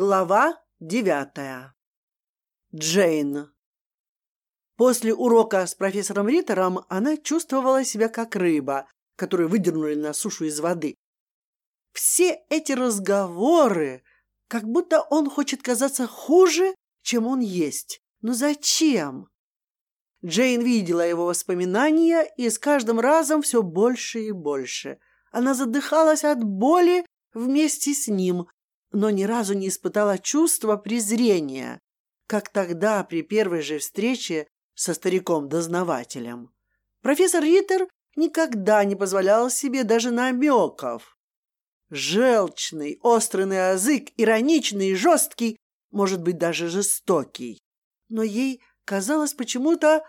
Глава девятая. Джейн. После урока с профессором Риттером она чувствовала себя как рыба, которую выдернули на сушу из воды. Все эти разговоры, как будто он хочет казаться хуже, чем он есть. Но зачем? Джейн видела его воспоминания, и с каждым разом все больше и больше. Она задыхалась от боли вместе с ним, но ни разу не испытала чувства презрения, как тогда при первой же встрече со стариком-дознавателем. Профессор Риттер никогда не позволял себе даже намеков. Желчный, острый язык, ироничный и жесткий, может быть, даже жестокий. Но ей казалось почему-то,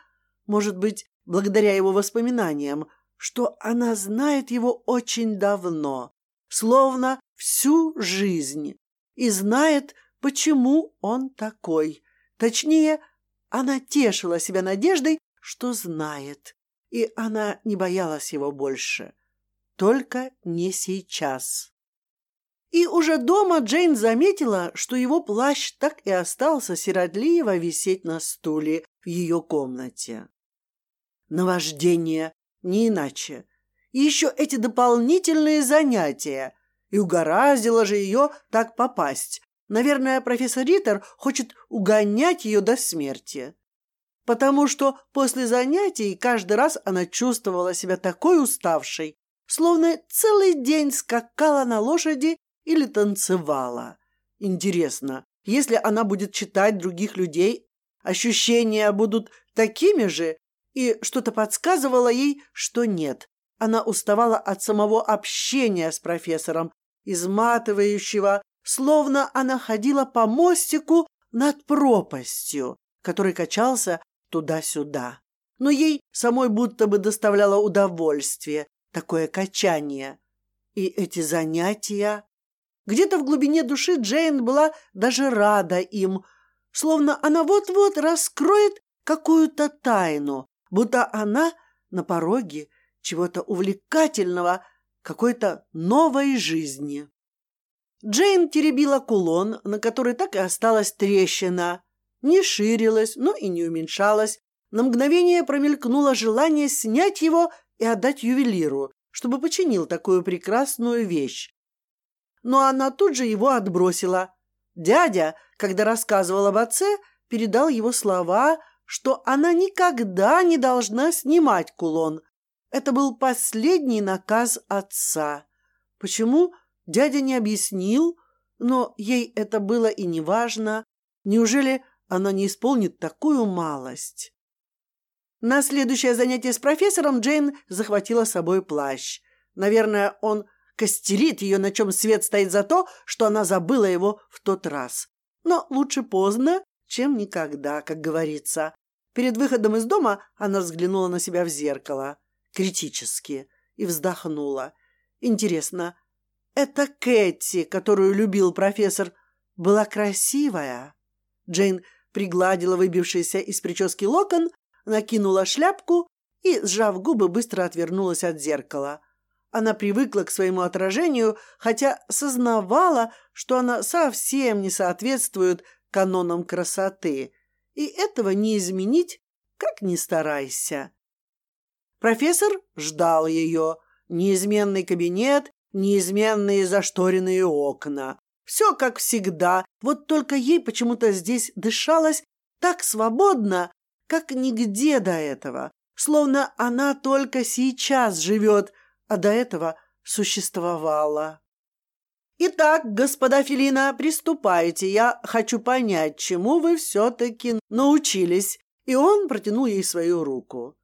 может быть, благодаря его воспоминаниям, что она знает его очень давно, словно всю жизнь и знает, почему он такой. Точнее, она тешила себя надеждой, что знает, и она не боялась его больше. Только не сейчас. И уже дома Джейн заметила, что его плащ так и остался сиротливо висеть на стуле в ее комнате. Наваждение, не иначе. И еще эти дополнительные занятия. И угораздило же ее так попасть. Наверное, профессор Риттер хочет угонять ее до смерти. Потому что после занятий каждый раз она чувствовала себя такой уставшей, словно целый день скакала на лошади или танцевала. Интересно, если она будет читать других людей, ощущения будут такими же, и что-то подсказывало ей, что нет. Она уставала от самого общения с профессором, изматывающего, словно она ходила по мостику над пропастью, который качался туда-сюда. Но ей самой будто бы доставляло удовольствие такое качание. И эти занятия... Где-то в глубине души Джейн была даже рада им, словно она вот-вот раскроет какую-то тайну, будто она на пороге чего-то увлекательного, какой-то новой жизни. Джейн теребила кулон, на который так и осталась трещина. Не ширилась, но и не уменьшалась. На мгновение промелькнуло желание снять его и отдать ювелиру, чтобы починил такую прекрасную вещь. Но она тут же его отбросила. Дядя, когда рассказывал об отце, передал его слова, что она никогда не должна снимать кулон. Это был последний наказ отца. Почему? Дядя не объяснил, но ей это было и не важно. Неужели она не исполнит такую малость? На следующее занятие с профессором Джейн захватила с собой плащ. Наверное, он костерит ее, на чем свет стоит за то, что она забыла его в тот раз. Но лучше поздно, чем никогда, как говорится. Перед выходом из дома она взглянула на себя в зеркало, критически, и вздохнула. Интересно, это Кэти, которую любил профессор, была красивая. Джейн пригладила выбившийся из прически локон, накинула шляпку и, сжав губы, быстро отвернулась от зеркала. Она привыкла к своему отражению, хотя сознавала, что она совсем не соответствует канонам красоты, и этого не изменить, как ни старайся. Профессор ждал ее. Неизменный кабинет, неизменные зашторенные окна. Все как всегда, вот только ей почему-то здесь дышалось так свободно, как нигде до этого, словно она только сейчас живет, а до этого существовала. «Итак, господа Филина, приступайте. Я хочу понять, чему вы все-таки научились». И он протянул ей свою руку.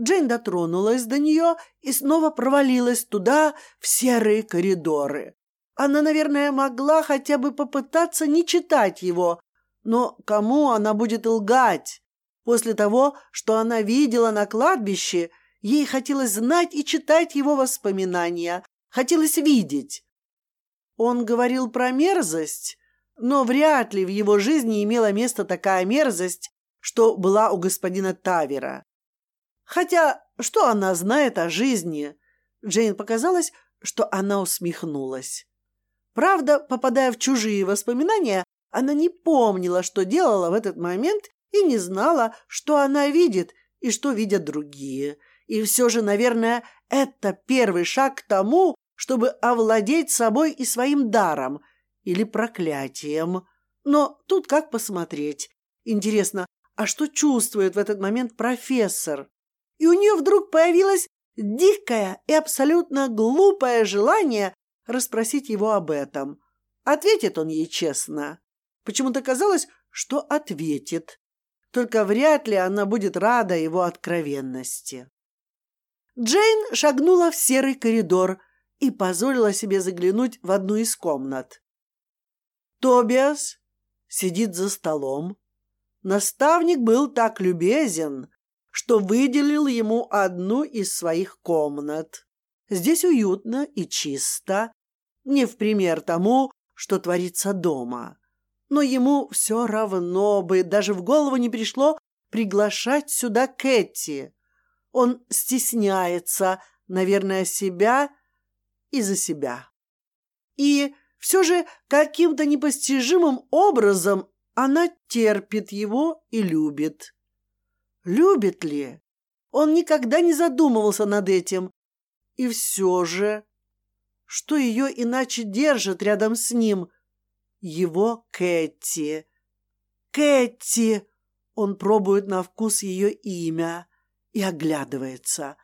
Джейн дотронулась до нее и снова провалилась туда, в серые коридоры. Она, наверное, могла хотя бы попытаться не читать его, но кому она будет лгать? После того, что она видела на кладбище, ей хотелось знать и читать его воспоминания, хотелось видеть. Он говорил про мерзость, но вряд ли в его жизни имела место такая мерзость, что была у господина Тавера. Хотя, что она знает о жизни? Джейн показалось, что она усмехнулась. Правда, попадая в чужие воспоминания, Она не помнила, что делала в этот момент, и не знала, что она видит и что видят другие. И все же, наверное, это первый шаг к тому, чтобы овладеть собой и своим даром или проклятием. Но тут как посмотреть. Интересно, а что чувствует в этот момент профессор? И у нее вдруг появилось дикое и абсолютно глупое желание расспросить его об этом. Ответит он ей честно. Почему-то казалось, что ответит. Только вряд ли она будет рада его откровенности. Джейн шагнула в серый коридор и позволила себе заглянуть в одну из комнат. Тобиас сидит за столом. Наставник был так любезен, что выделил ему одну из своих комнат. Здесь уютно и чисто, не в пример тому, что творится дома. Но ему все равно бы даже в голову не пришло приглашать сюда Кэти. Он стесняется, наверное, себя и за себя. И все же каким-то непостижимым образом она терпит его и любит. Любит ли? Он никогда не задумывался над этим. И все же что ее иначе держит рядом с ним? Его Кэти. Кэти! Он пробует на вкус ее имя и оглядывается.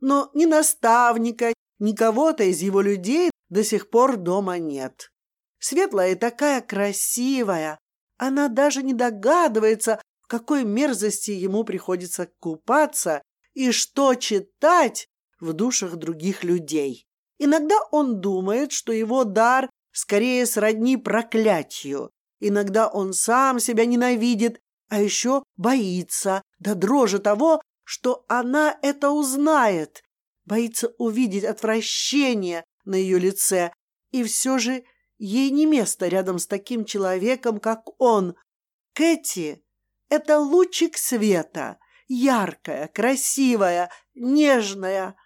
Но ни наставника, ни кого-то из его людей до сих пор дома нет. Светлая и такая красивая. Она даже не догадывается, какой мерзости ему приходится купаться и что читать в душах других людей. Иногда он думает, что его дар скорее сродни проклятию. Иногда он сам себя ненавидит, а еще боится, до дрожи того, что она это узнает. Боится увидеть отвращение на ее лице. И все же ей не место рядом с таким человеком, как он. Кэти — это лучик света, яркая, красивая, нежная.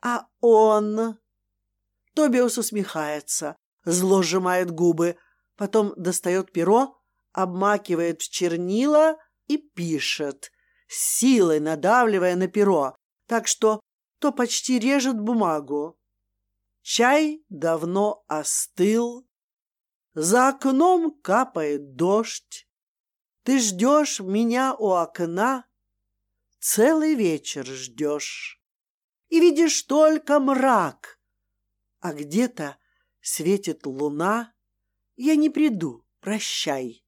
А он... Тобиус усмехается, зло сжимает губы, потом достает перо, обмакивает в чернила и пишет, силой надавливая на перо, так что то почти режет бумагу. Чай давно остыл, за окном капает дождь. Ты ждешь меня у окна, целый вечер ждешь. И видишь только мрак, а где-то светит луна. Я не приду, прощай.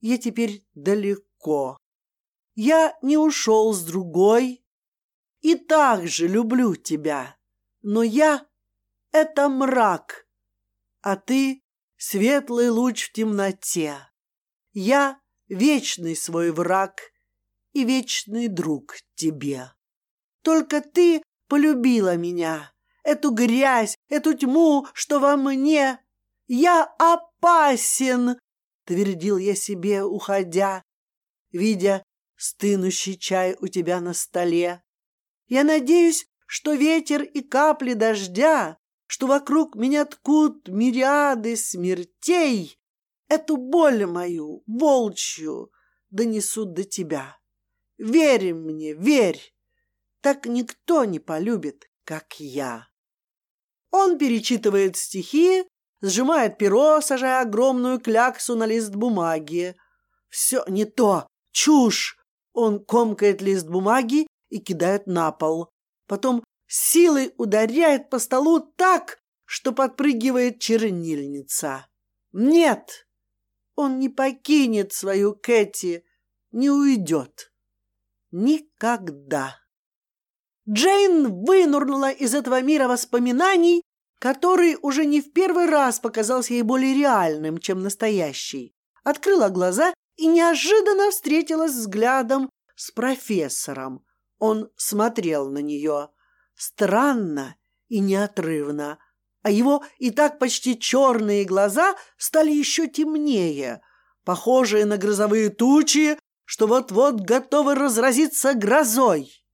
Я теперь далеко. Я не ушел с другой и так же люблю тебя. Но я — это мрак, а ты — светлый луч в темноте. Я — вечный свой враг и вечный друг тебе. Только ты полюбила меня, эту грязь, эту тьму, что во мне. Я опасен, твердил я себе, уходя, видя стынущий чай у тебя на столе. Я надеюсь, что ветер и капли дождя, что вокруг меня ткут мириады смертей, эту боль мою, волчью, донесут до тебя. Верь мне, верь, так никто не полюбит, как я. Он перечитывает стихи, сжимает перо, сажая огромную кляксу на лист бумаги. Все не то, чушь. Он комкает лист бумаги и кидает на пол. Потом силой ударяет по столу так, что подпрыгивает чернильница. Нет, он не покинет свою Кэти, не уйдет. Никогда. Джейн вынурнула из этого мира воспоминаний, который уже не в первый раз показался ей более реальным, чем настоящий. Открыла глаза и неожиданно встретилась взглядом с профессором. Он смотрел на нее странно и неотрывно, а его и так почти черные глаза стали еще темнее, похожие на грозовые тучи, что вот-вот готовы разразиться грозой.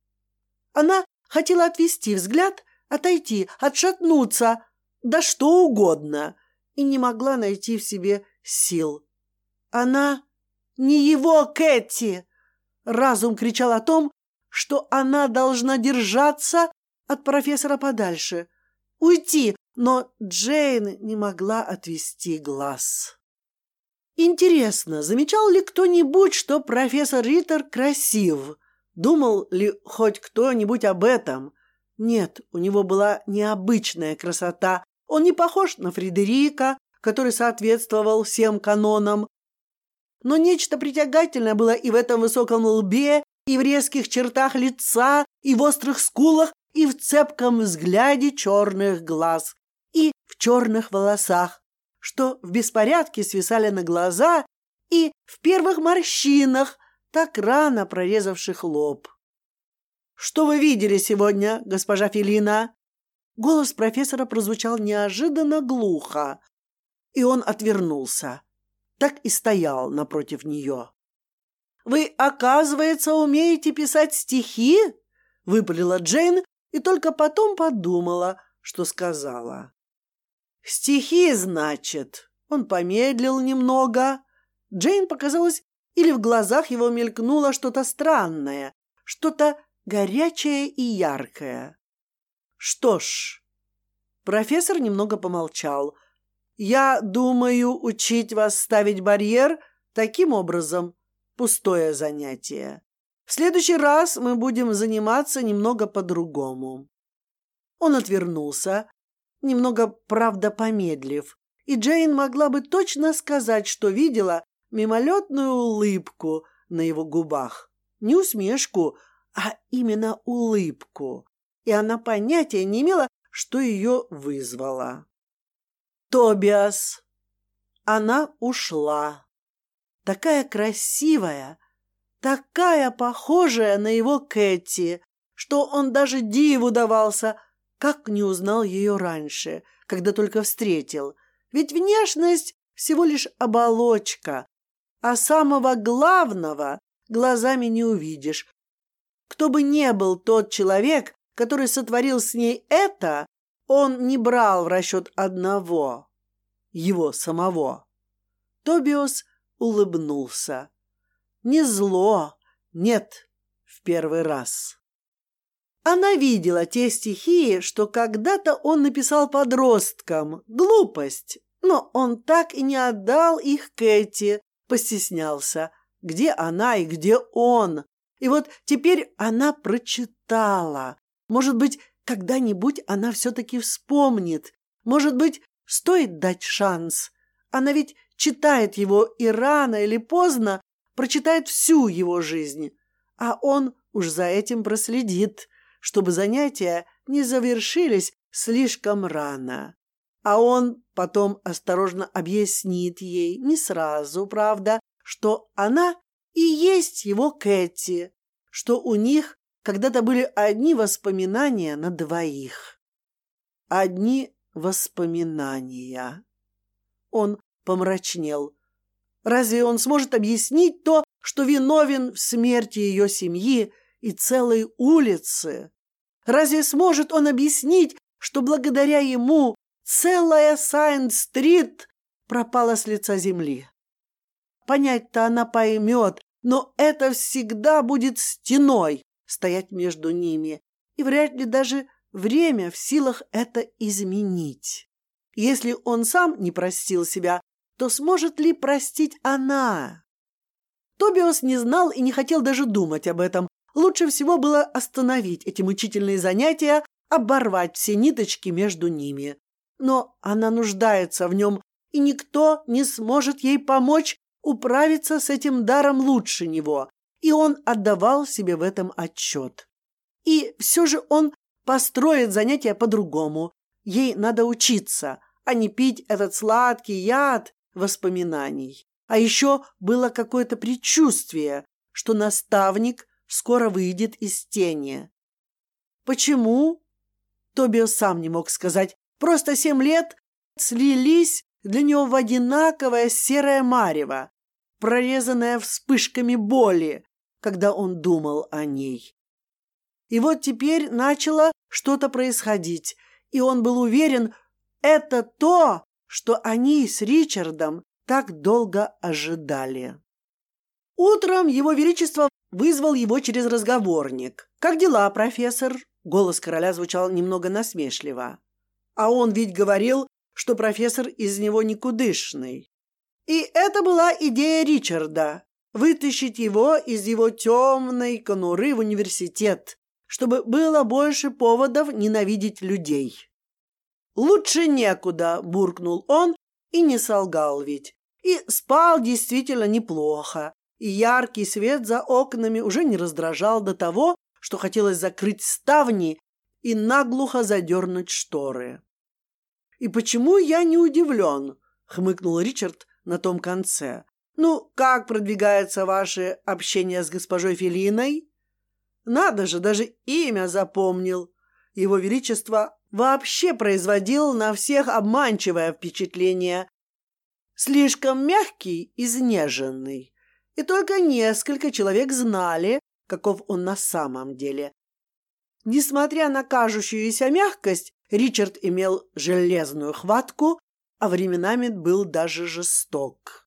Она хотела отвести взгляд, отойти, отшатнуться, да что угодно, и не могла найти в себе сил. Она не его Кэти. Разум кричал о том, что она должна держаться от профессора подальше, уйти, но Джейн не могла отвести глаз. Интересно, замечал ли кто-нибудь, что профессор Риттер красив? Думал ли хоть кто-нибудь об этом? Нет, у него была необычная красота. Он не похож на Фредерика, который соответствовал всем канонам. Но нечто притягательное было и в этом высоком лбе, и в резких чертах лица, и в острых скулах, и в цепком взгляде черных глаз, черных волосах, что в беспорядке свисали на глаза, и в первых морщинах, так рано прорезавших лоб. «Что вы видели сегодня, госпожа Филина?» Голос профессора прозвучал неожиданно глухо, и он отвернулся. Так и стоял напротив нее. «Вы, оказывается, умеете писать стихи?» — выпалила Джейн и только потом подумала, что сказала. «Стихи, значит?» Он помедлил немного. Джейн показалось, или в глазах его мелькнуло что-то странное, что-то горячее и яркое. Что ж, профессор немного помолчал. Я думаю, учить вас ставить барьер таким образом пустое занятие. В следующий раз мы будем заниматься немного по-другому. Он отвернулся, немного, правда, помедлив, и Джейн могла бы точно сказать, что видела мимолетную улыбку на его губах. Не усмешку, а именно улыбку. И она понятия не имела, что ее вызвало. Тобиас. Она ушла. Такая красивая, такая похожая на его Кэти, что он даже диву давался, как не узнал ее раньше, когда только встретил. Ведь внешность всего лишь оболочка, а самого главного глазами не увидишь. Кто бы не был тот человек, который сотворил с ней это, он не брал в расчет одного, его самого. Тобиос улыбнулся. Не зло, нет, в первый раз. Она видела те стихи, что когда-то он написал подросткам. Глупость. Но он так и не отдал их Кэти, постеснялся. Где она и где он? И вот теперь она прочитала. Может быть, когда-нибудь она все-таки вспомнит. Может быть, стоит дать шанс. Она ведь читает его и рано или поздно прочитает всю его жизнь. А он уж за этим проследит, чтобы занятия не завершились слишком рано. А он потом осторожно объяснит ей, не сразу, правда, что она и есть его Кэти, что у них когда-то были одни воспоминания на двоих. Одни воспоминания. Он помрачнел. Разве он сможет объяснить то, что виновен в смерти ее семьи и целой улицы? Разве сможет он объяснить, что благодаря ему целая Сайн-стрит пропала с лица земли? Понять-то она поймет, но это всегда будет стеной стоять между ними, и вряд ли даже время в силах это изменить. Если он сам не простил себя, то сможет ли простить она? Тобиос не знал и не хотел даже думать об этом. Лучше всего было остановить эти мучительные занятия, оборвать все ниточки между ними. Но она нуждается в нем, и никто не сможет ей помочь управиться с этим даром лучше него, и он отдавал себе в этом отчет. И все же он построит занятия по-другому. Ей надо учиться, а не пить этот сладкий яд воспоминаний. А еще было какое-то предчувствие, что наставник скоро выйдет из тени. Почему? Тобио сам не мог сказать. Просто семь лет слились для него в одинаковое серое марево, прорезанное вспышками боли, когда он думал о ней. И вот теперь начало что-то происходить, и он был уверен, это то, что они с Ричардом так долго ожидали. Утром его величество вызвал его через разговорник. Как дела, профессор? Голос короля звучал немного насмешливо. А он ведь говорил, что профессор из него никудышный. И это была идея Ричарда вытащить его из его темной конуры в университет, чтобы было больше поводов ненавидеть людей. Лучше некуда, буркнул он и не солгал ведь. И спал действительно неплохо, и яркий свет за окнами уже не раздражал до того, что хотелось закрыть ставни и наглухо задернуть шторы. И почему я не удивлен? хмыкнул Ричард на том конце. Ну, как продвигается ваше общение с госпожой Филиной? Надо же, даже имя запомнил. Его Величество вообще производил на всех обманчивое впечатление. Слишком мягкий, изнеженный. И только несколько человек знали, каков он на самом деле. Несмотря на кажущуюся мягкость, Ричард имел железную хватку, а временами был даже жесток.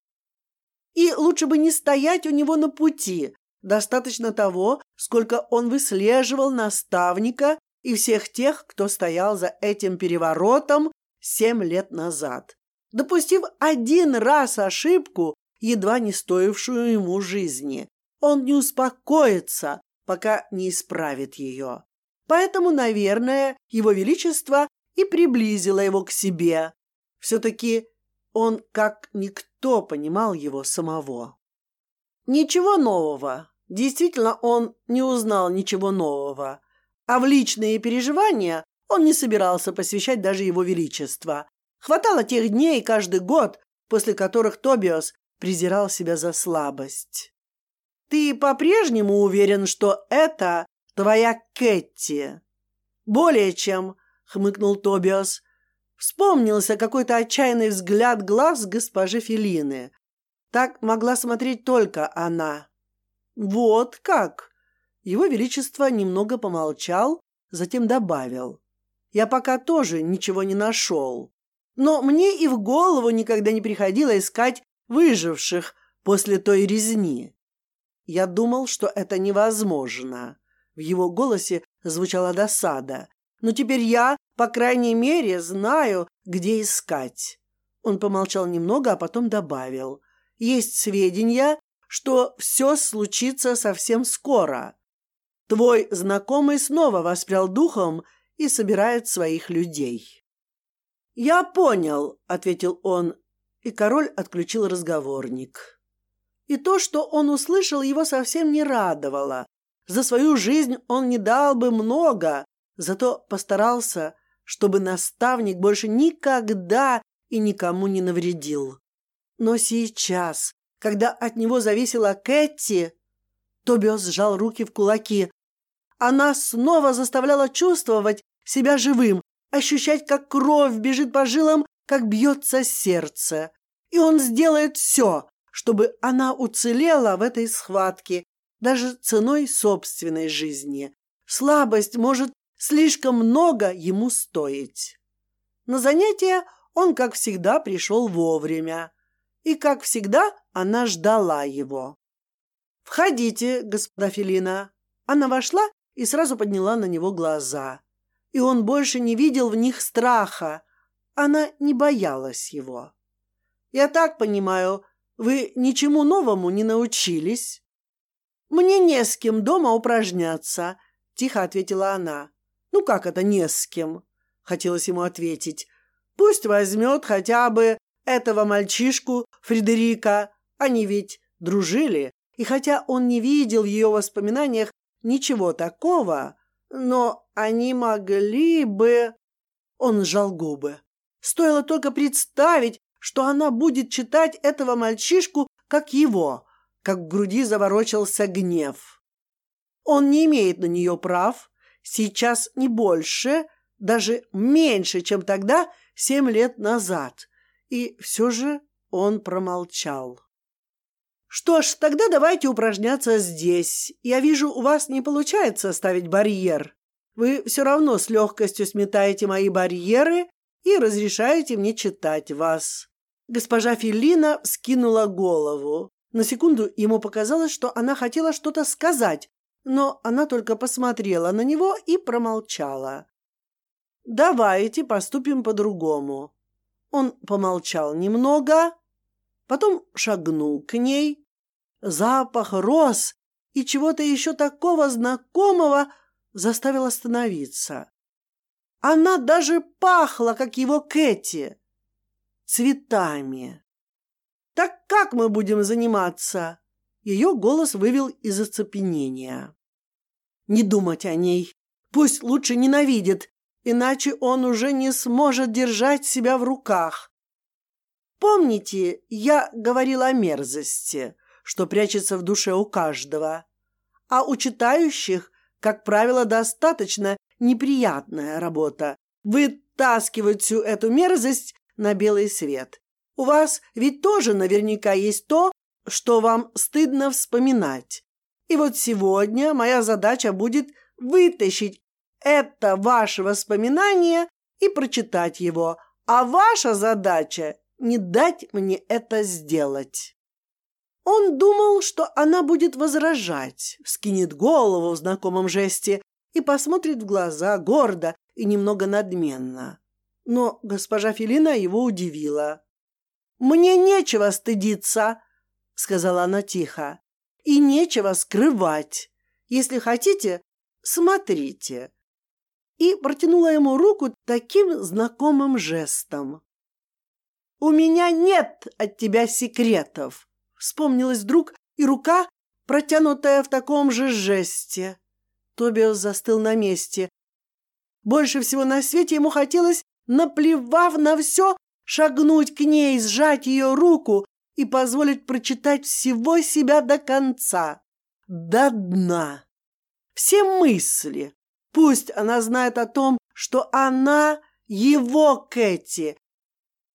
И лучше бы не стоять у него на пути. Достаточно того, сколько он выслеживал наставника и всех тех, кто стоял за этим переворотом семь лет назад, допустив один раз ошибку, едва не стоившую ему жизни. Он не успокоится, пока не исправит ее. Поэтому, наверное, его величество и приблизило его к себе. Все-таки он, как никто, понимал его самого. Ничего нового. Действительно, он не узнал ничего нового. А в личные переживания он не собирался посвящать даже его величество. Хватало тех дней каждый год, после которых Тобиос презирал себя за слабость. Ты по-прежнему уверен, что это твоя Кэти? Более чем, хмыкнул Тобиос. Вспомнился какой-то отчаянный взгляд глаз госпожи Филины. Так могла смотреть только она. Вот как. Его Величество немного помолчал, затем добавил: "Я пока тоже ничего не нашел, но мне и в голову никогда не приходило искать выживших после той резни. Я думал, что это невозможно". В его голосе звучала досада. "Но теперь я, по крайней мере, знаю, где искать". Он помолчал немного, а потом добавил: "Есть сведения, что все случится совсем скоро. Твой знакомый снова воспрял духом и собирает своих людей. Я понял, ответил он, и король отключил разговорник. И то, что он услышал, его совсем не радовало. За свою жизнь он не дал бы много, зато постарался, чтобы наставник больше никогда и никому не навредил. Но сейчас, когда от него зависела Кэти, Тобиос сжал руки в кулаки. Она снова заставляла чувствовать себя живым, ощущать, как кровь бежит по жилам, как бьется сердце. И он сделает все, чтобы она уцелела в этой схватке, даже ценой собственной жизни. Слабость может слишком много ему стоить. На занятие он, как всегда, пришел вовремя, и, как всегда, она ждала его. Входите, господа Филина. Она вошла и сразу подняла на него глаза, и он больше не видел в них страха. Она не боялась его. Я так понимаю, вы ничему новому не научились? Мне не с кем дома упражняться, тихо ответила она. Ну как это не с кем? Хотелось ему ответить. Пусть возьмет хотя бы этого мальчишку Фредерика. Они ведь дружили, и хотя он не видел в ее воспоминаниях ничего такого, но они могли бы... Он сжал губы. Стоило только представить, что она будет читать этого мальчишку как его, как в груди заворочился гнев. Он не имеет на нее прав, сейчас не больше, даже меньше, чем тогда, семь лет назад. И все же он промолчал. Что ж, тогда давайте упражняться здесь. Я вижу, у вас не получается ставить барьер. Вы все равно с легкостью сметаете мои барьеры и разрешаете мне читать вас. Госпожа Филина скинула голову. На секунду ему показалось, что она хотела что-то сказать, но она только посмотрела на него и промолчала. Давайте поступим по-другому. Он помолчал немного, потом шагнул к ней. Запах роз и чего-то еще такого знакомого заставил остановиться. Она даже пахла, как его Кэти, цветами. Так как мы будем заниматься? Ее голос вывел из оцепенения. Не думать о ней. Пусть лучше ненавидит, иначе он уже не сможет держать себя в руках. Помните, я говорила о мерзости, что прячется в душе у каждого, а у читающих, как правило, достаточно неприятная работа вытаскивать всю эту мерзость на белый свет. У вас ведь тоже наверняка есть то, что вам стыдно вспоминать. И вот сегодня моя задача будет вытащить это ваше воспоминание и прочитать его, а ваша задача не дать мне это сделать. Он думал, что она будет возражать, вскинет голову в знакомом жесте и посмотрит в глаза гордо и немного надменно. Но госпожа Филина его удивила. «Мне нечего стыдиться», — сказала она тихо, — «и нечего скрывать. Если хотите, смотрите и протянула ему руку таким знакомым жестом. «У меня нет от тебя секретов», — вспомнилась вдруг и рука, протянутая в таком же жесте. Тобиас застыл на месте. Больше всего на свете ему хотелось, наплевав на все, шагнуть к ней, сжать ее руку и позволить прочитать всего себя до конца, до дна. Все мысли, Пусть она знает о том, что она его Кэти.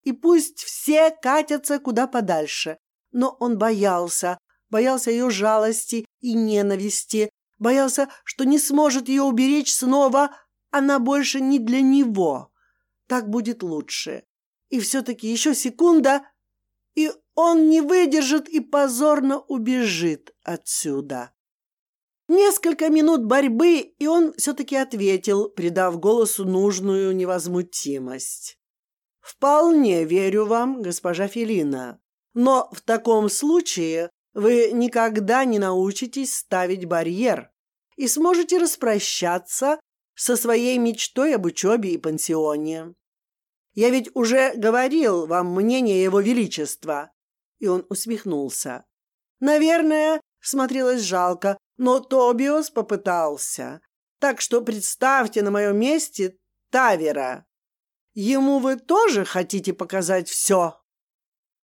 И пусть все катятся куда подальше. Но он боялся, боялся ее жалости и ненависти, боялся, что не сможет ее уберечь снова, она больше не для него. Так будет лучше. И все-таки еще секунда, и он не выдержит и позорно убежит отсюда. Несколько минут борьбы, и он все-таки ответил, придав голосу нужную невозмутимость. «Вполне верю вам, госпожа Фелина. Но в таком случае вы никогда не научитесь ставить барьер и сможете распрощаться со своей мечтой об учебе и пансионе. Я ведь уже говорил вам мнение его величества». И он усмехнулся. «Наверное, смотрелось жалко, но Тобиос попытался. Так что представьте на моем месте Тавера. Ему вы тоже хотите показать все?»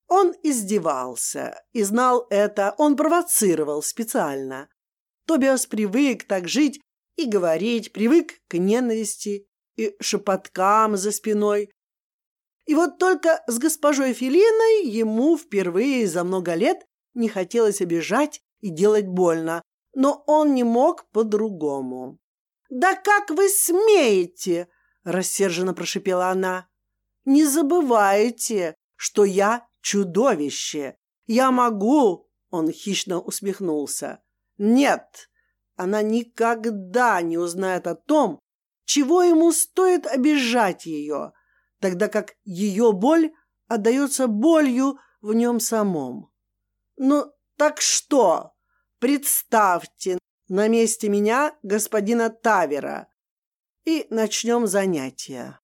Он издевался и знал это, он провоцировал специально. Тобиас привык так жить и говорить, привык к ненависти и шепоткам за спиной. И вот только с госпожой Филиной ему впервые за много лет не хотелось обижать и делать больно, но он не мог по-другому. «Да как вы смеете?» – рассерженно прошипела она. «Не забывайте, что я чудовище. Я могу!» – он хищно усмехнулся. «Нет, она никогда не узнает о том, чего ему стоит обижать ее, тогда как ее боль отдается болью в нем самом. Ну, так что?» Представьте на месте меня господина Тавера и начнем занятия.